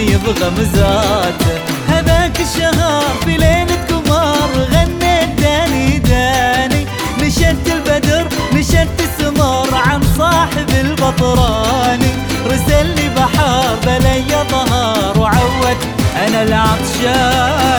يبغى مزاته هذاك الشهر في ليلة قمر غنيت داني داني. نشدت البدر نشدت السمر عن صاحب البطراني رسلني بحر بلي ظهر وعود أنا العطشاني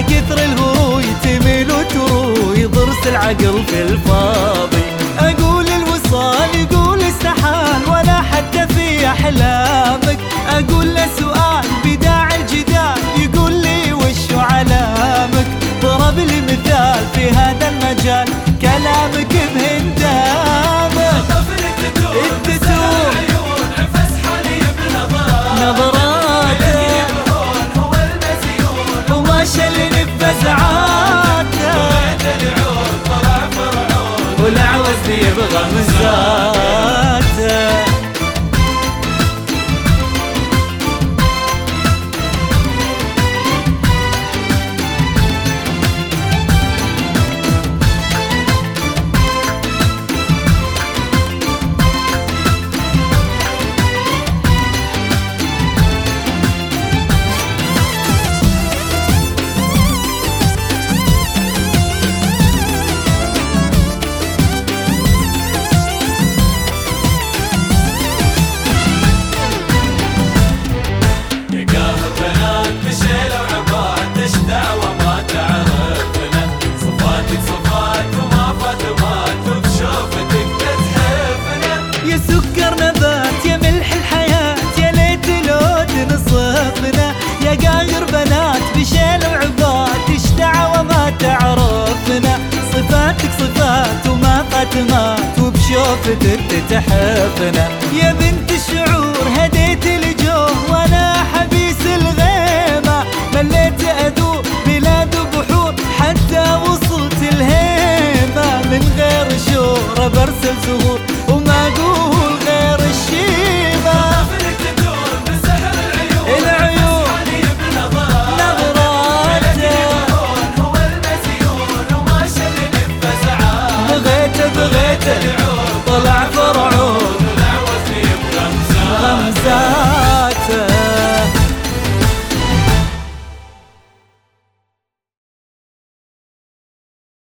عكثر الهروي تميل وتروي ضرس العقل في الفاضي. די ער איז فاتوا وما قد مات وبشوفتك تحضنا يا بنت الشعور هديت الجوه